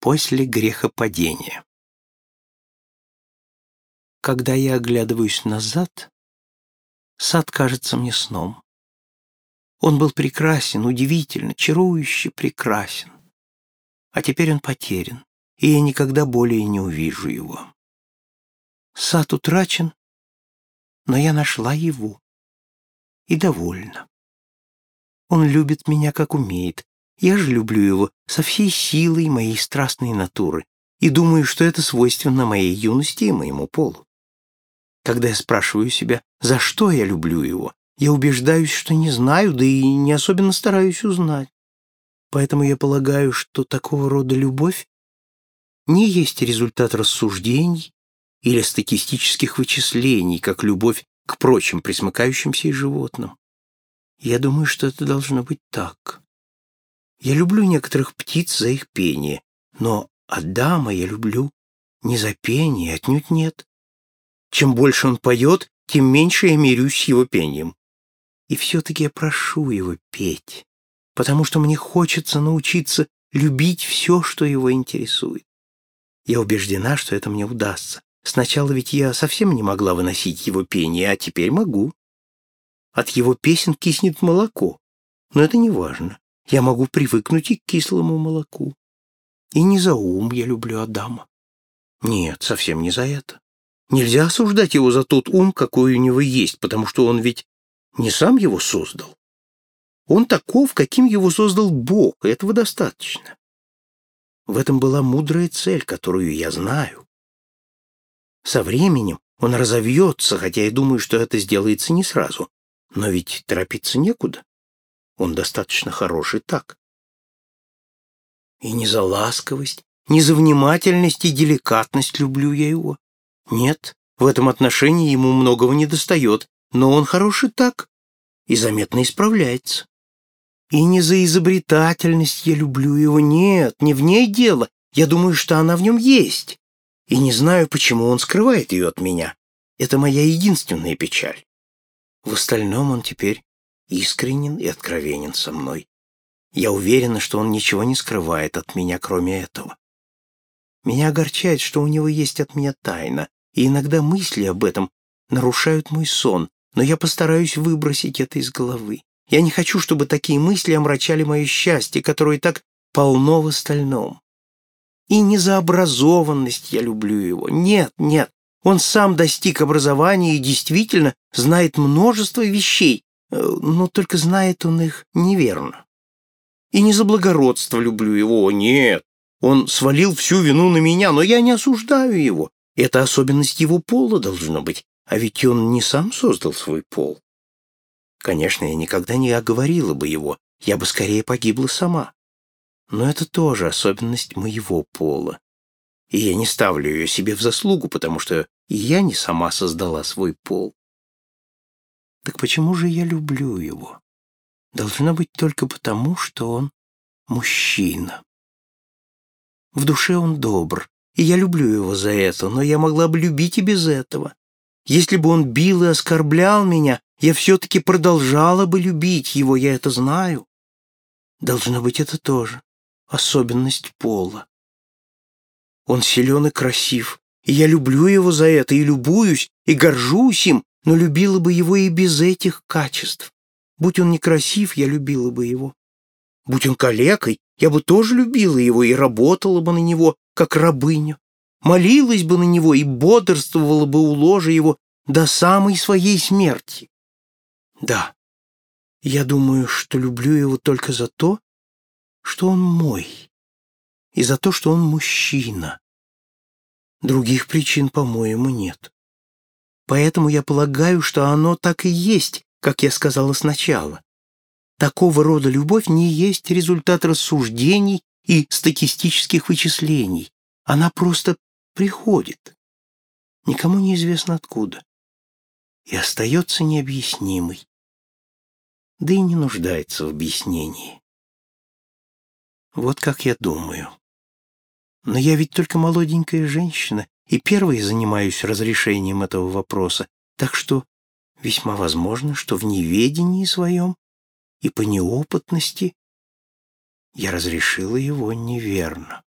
После грехопадения. Когда я оглядываюсь назад, сад кажется мне сном. Он был прекрасен, удивительно, чарующе прекрасен. А теперь он потерян, и я никогда более не увижу его. Сад утрачен, но я нашла его. И довольна. Он любит меня, как умеет. Я же люблю его со всей силой моей страстной натуры и думаю, что это свойственно моей юности и моему полу. Когда я спрашиваю себя, за что я люблю его, я убеждаюсь, что не знаю, да и не особенно стараюсь узнать. Поэтому я полагаю, что такого рода любовь не есть результат рассуждений или статистических вычислений, как любовь к прочим присмыкающимся и животным. Я думаю, что это должно быть так. Я люблю некоторых птиц за их пение, но Адама я люблю не за пение, отнюдь нет. Чем больше он поет, тем меньше я мирюсь с его пением. И все-таки я прошу его петь, потому что мне хочется научиться любить все, что его интересует. Я убеждена, что это мне удастся. Сначала ведь я совсем не могла выносить его пение, а теперь могу. От его песен киснет молоко, но это не важно. Я могу привыкнуть и к кислому молоку. И не за ум я люблю Адама. Нет, совсем не за это. Нельзя осуждать его за тот ум, какой у него есть, потому что он ведь не сам его создал. Он таков, каким его создал Бог, и этого достаточно. В этом была мудрая цель, которую я знаю. Со временем он разовьется, хотя я думаю, что это сделается не сразу. Но ведь торопиться некуда. Он достаточно хороший так. И не за ласковость, не за внимательность и деликатность люблю я его. Нет, в этом отношении ему многого не достает, но он хороший так и заметно исправляется. И не за изобретательность я люблю его, нет, не в ней дело. Я думаю, что она в нем есть. И не знаю, почему он скрывает ее от меня. Это моя единственная печаль. В остальном он теперь искренен и откровенен со мной. Я уверена, что он ничего не скрывает от меня, кроме этого. Меня огорчает, что у него есть от меня тайна, и иногда мысли об этом нарушают мой сон, но я постараюсь выбросить это из головы. Я не хочу, чтобы такие мысли омрачали мое счастье, которое так полно в остальном. И не за образованность я люблю его. Нет, нет. Он сам достиг образования и действительно знает множество вещей, но только знает он их неверно. И не за благородство люблю его, нет. Он свалил всю вину на меня, но я не осуждаю его. Это особенность его пола должно быть, а ведь он не сам создал свой пол. Конечно, я никогда не оговорила бы его, я бы скорее погибла сама. Но это тоже особенность моего пола и я не ставлю ее себе в заслугу, потому что и я не сама создала свой пол. Так почему же я люблю его? Должно быть только потому, что он мужчина. В душе он добр, и я люблю его за это, но я могла бы любить и без этого. Если бы он бил и оскорблял меня, я все-таки продолжала бы любить его, я это знаю. Должно быть это тоже особенность пола. Он силен и красив, и я люблю его за это, и любуюсь, и горжусь им, но любила бы его и без этих качеств. Будь он некрасив, я любила бы его. Будь он калекой, я бы тоже любила его и работала бы на него, как рабыня. Молилась бы на него и бодрствовала бы у ложа его до самой своей смерти. Да, я думаю, что люблю его только за то, что он мой и за то, что он мужчина. Других причин, по-моему, нет. Поэтому я полагаю, что оно так и есть, как я сказала сначала. Такого рода любовь не есть результат рассуждений и статистических вычислений. Она просто приходит. Никому неизвестно откуда. И остается необъяснимой. Да и не нуждается в объяснении. Вот как я думаю. Но я ведь только молоденькая женщина и первой занимаюсь разрешением этого вопроса, так что весьма возможно, что в неведении своем и по неопытности я разрешила его неверно.